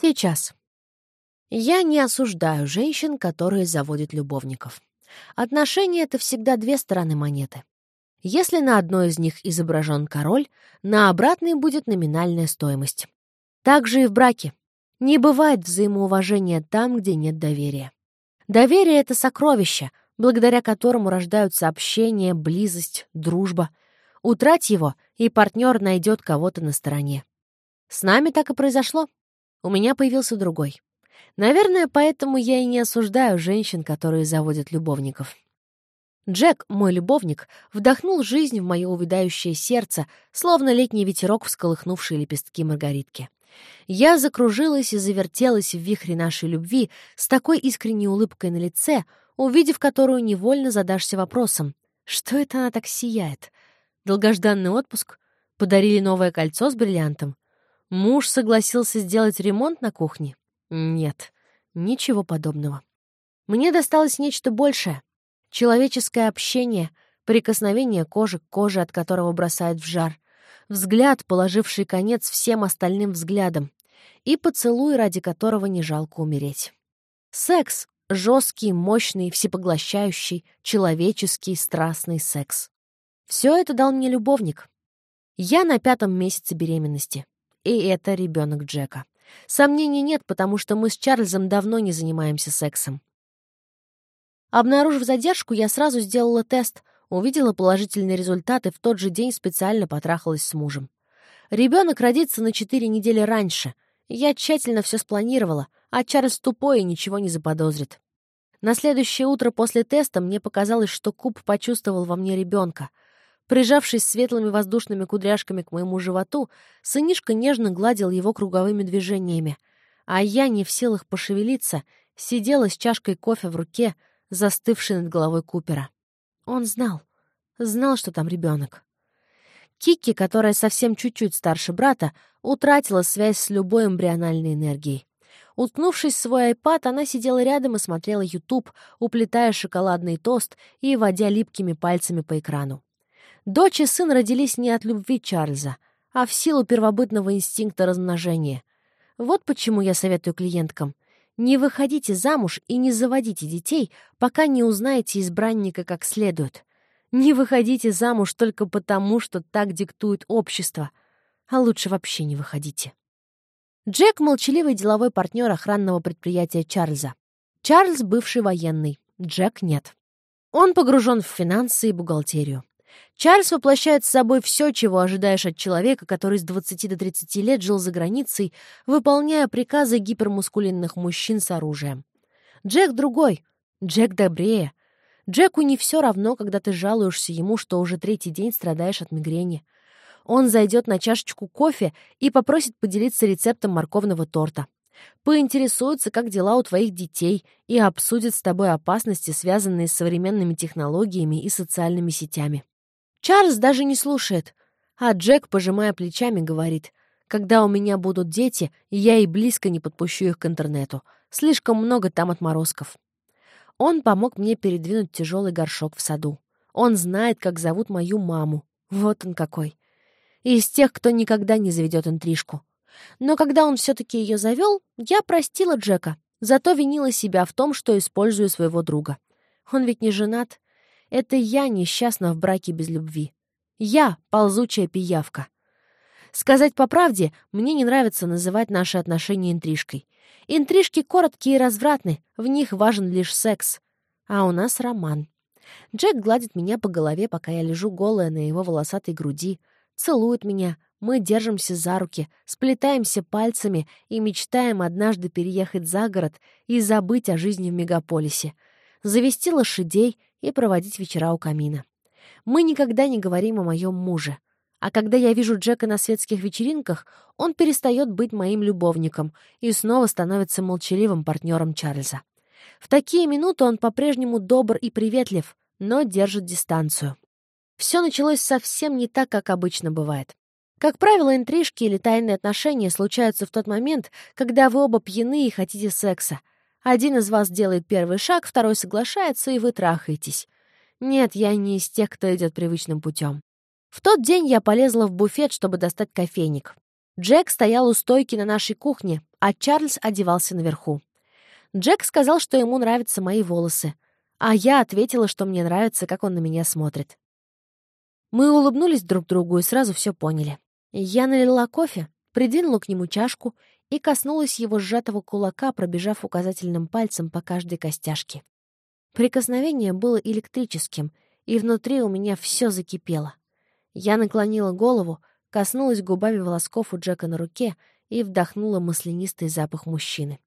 Сейчас. Я не осуждаю женщин, которые заводят любовников. Отношения — это всегда две стороны монеты. Если на одной из них изображен король, на обратной будет номинальная стоимость. Так же и в браке. Не бывает взаимоуважения там, где нет доверия. Доверие — это сокровище, благодаря которому рождаются общение, близость, дружба. Утрать его, и партнер найдет кого-то на стороне. С нами так и произошло. У меня появился другой. Наверное, поэтому я и не осуждаю женщин, которые заводят любовников. Джек, мой любовник, вдохнул жизнь в мое увядающее сердце, словно летний ветерок, всколыхнувший лепестки маргаритки. Я закружилась и завертелась в вихре нашей любви с такой искренней улыбкой на лице, увидев которую невольно задашься вопросом, что это она так сияет? Долгожданный отпуск? Подарили новое кольцо с бриллиантом? Муж согласился сделать ремонт на кухне? Нет, ничего подобного. Мне досталось нечто большее. Человеческое общение, прикосновение кожи к коже, от которого бросает в жар, взгляд, положивший конец всем остальным взглядам, и поцелуй, ради которого не жалко умереть. Секс — жесткий, мощный, всепоглощающий, человеческий, страстный секс. Все это дал мне любовник. Я на пятом месяце беременности. И это ребенок Джека. Сомнений нет, потому что мы с Чарльзом давно не занимаемся сексом. Обнаружив задержку, я сразу сделала тест, увидела положительные результаты, в тот же день специально потрахалась с мужем. Ребенок родится на четыре недели раньше. Я тщательно все спланировала, а Чарльз тупой и ничего не заподозрит. На следующее утро после теста мне показалось, что Куб почувствовал во мне ребенка — Прижавшись светлыми воздушными кудряшками к моему животу, сынишка нежно гладил его круговыми движениями, а я, не в силах пошевелиться, сидела с чашкой кофе в руке, застывшей над головой Купера. Он знал, знал, что там ребенок. Кики, которая совсем чуть-чуть старше брата, утратила связь с любой эмбриональной энергией. Уткнувшись в свой айпад, она сидела рядом и смотрела YouTube, уплетая шоколадный тост и водя липкими пальцами по экрану. Дочь и сын родились не от любви Чарльза, а в силу первобытного инстинкта размножения. Вот почему я советую клиенткам. Не выходите замуж и не заводите детей, пока не узнаете избранника как следует. Не выходите замуж только потому, что так диктует общество. А лучше вообще не выходите. Джек — молчаливый деловой партнер охранного предприятия Чарльза. Чарльз — бывший военный, Джек — нет. Он погружен в финансы и бухгалтерию. Чарльз воплощает с собой все, чего ожидаешь от человека, который с 20 до 30 лет жил за границей, выполняя приказы гипермускулинных мужчин с оружием. Джек другой. Джек добрее. Джеку не все равно, когда ты жалуешься ему, что уже третий день страдаешь от мигрени. Он зайдет на чашечку кофе и попросит поделиться рецептом морковного торта. Поинтересуется, как дела у твоих детей, и обсудит с тобой опасности, связанные с современными технологиями и социальными сетями. Чарльз даже не слушает, а Джек, пожимая плечами, говорит, «Когда у меня будут дети, я и близко не подпущу их к интернету. Слишком много там отморозков». Он помог мне передвинуть тяжелый горшок в саду. Он знает, как зовут мою маму. Вот он какой. Из тех, кто никогда не заведет интрижку. Но когда он все-таки ее завел, я простила Джека, зато винила себя в том, что использую своего друга. Он ведь не женат, это я несчастна в браке без любви. Я — ползучая пиявка. Сказать по правде, мне не нравится называть наши отношения интрижкой. Интрижки короткие и развратны, в них важен лишь секс. А у нас роман. Джек гладит меня по голове, пока я лежу голая на его волосатой груди, целует меня, мы держимся за руки, сплетаемся пальцами и мечтаем однажды переехать за город и забыть о жизни в мегаполисе, завести лошадей и проводить вечера у камина. Мы никогда не говорим о моем муже. А когда я вижу Джека на светских вечеринках, он перестает быть моим любовником и снова становится молчаливым партнером Чарльза. В такие минуты он по-прежнему добр и приветлив, но держит дистанцию. Все началось совсем не так, как обычно бывает. Как правило, интрижки или тайные отношения случаются в тот момент, когда вы оба пьяны и хотите секса, один из вас делает первый шаг, второй соглашается, и вы трахаетесь. Нет, я не из тех, кто идет привычным путем. В тот день я полезла в буфет, чтобы достать кофейник. Джек стоял у стойки на нашей кухне, а Чарльз одевался наверху. Джек сказал, что ему нравятся мои волосы, а я ответила, что мне нравится, как он на меня смотрит. Мы улыбнулись друг другу и сразу все поняли. Я налила кофе, придвинула к нему чашку и коснулась его сжатого кулака, пробежав указательным пальцем по каждой костяшке. Прикосновение было электрическим, и внутри у меня все закипело. Я наклонила голову, коснулась губами волосков у Джека на руке и вдохнула маслянистый запах мужчины.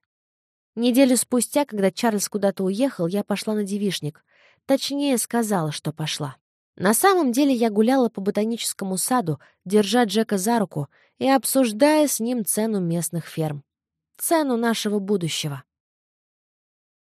Неделю спустя, когда Чарльз куда-то уехал, я пошла на девишник. Точнее, сказала, что пошла. На самом деле я гуляла по ботаническому саду, держа Джека за руку и обсуждая с ним цену местных ферм. Цену нашего будущего.